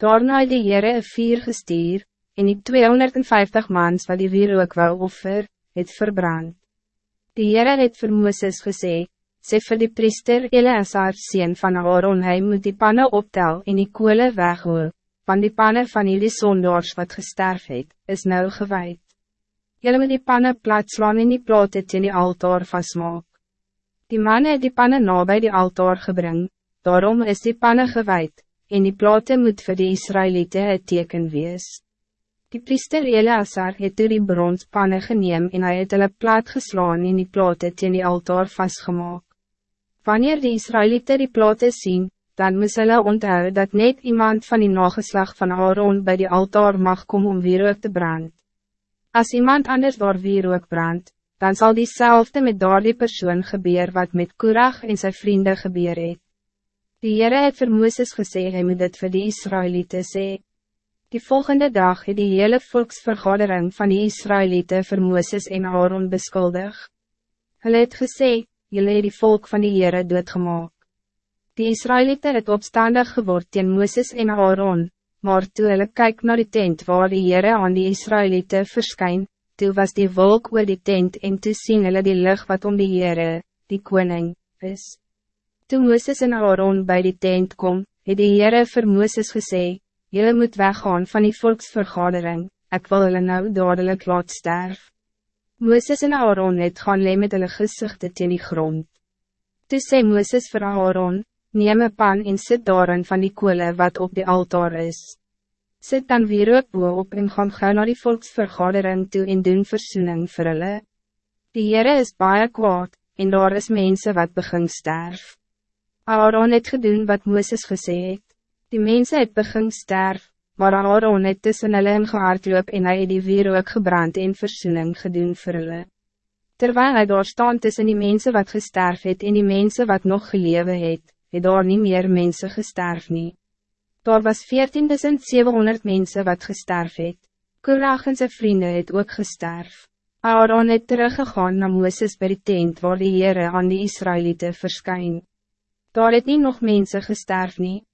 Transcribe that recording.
Daarna het die Heere een vier gestuur, en die 250 mans wat die weer ook wou offer, het verbrand. Die Heere het vir Mooses gesê, sê vir die priester Eleazar sien van Aaron, hy moet die pannen optel en die koele weghoor, want die pannen van die sondaars wat gesterf het, is nou gewijd. Julle moet die pannen plat slaan en die plate teen die altaar vastmaak. Die mannen het die pannen na bij die altaar gebring, daarom is die pannen gewijd, en die plate moet voor de Israëlieten het teken wees. Die priester Eleazar het door die bronspanne geneem en hy het hulle plaat geslaan en die plate teen die altaar vastgemaak. Wanneer die Israëlieten die plate zien, dan moes hulle onthou dat net iemand van die nageslag van Aaron bij die altaar mag komen om wierook te brand. Als iemand anders daar wierook brand, dan zal diezelfde met daar die persoon gebeur wat met Kurag en zijn vrienden gebeur het. Die Heere het vir Mooses gesê, hy moet dit vir die Israëlieten sê. Die volgende dag het die hele volksvergadering van die Israëlieten vir Mooses en Aaron beskuldig. Hulle het gesê, julle het die volk van die Heere doodgemaak. Die Israëlieten het opstandig geword teen Mooses en Aaron, maar toe hulle kyk na die tent waar die Heere aan die Israëlieten verskyn, toe was die wolk oor die tent en toe sien hulle die lucht wat om die Heere, die koning, is. Toen Mooses en Aaron bij die tent kom, het die Heere vir Mooses gesê, Julle moet weggaan van die volksvergadering, ik wil hulle nou dadelijk laat sterf. Mooses en Aaron het gaan le met hulle gezichte teen die grond. Toe sê Mooses vir Aaron, neem een pan en sit daarin van die koele wat op die altaar is. Sit dan weer ook op en gaan gauw naar die volksvergadering toe en doen versoening vir hulle. Die Heere is baie kwaad, en daar is mensen wat begin sterf. Aaron het gedoen wat Mooses gesê het. Die mensen het begin sterf, maar Aaron het tussen hulle ingehaardloop en hy het die weer ook gebrand en versoening gedoen vir hulle. Terwijl hij daar staan tussen die mensen wat gesterf het en die mensen wat nog gelewe het, het daar niet meer mensen gesterf nie. Daar was 14.700 mensen wat gesterf het. Korach en sy vrienden het ook gesterf. Aaron het teruggegaan naar Mooses bij die tent waar die Heere aan die Israëlieten verskyn. Daar het nie nog mensen gesterf nie.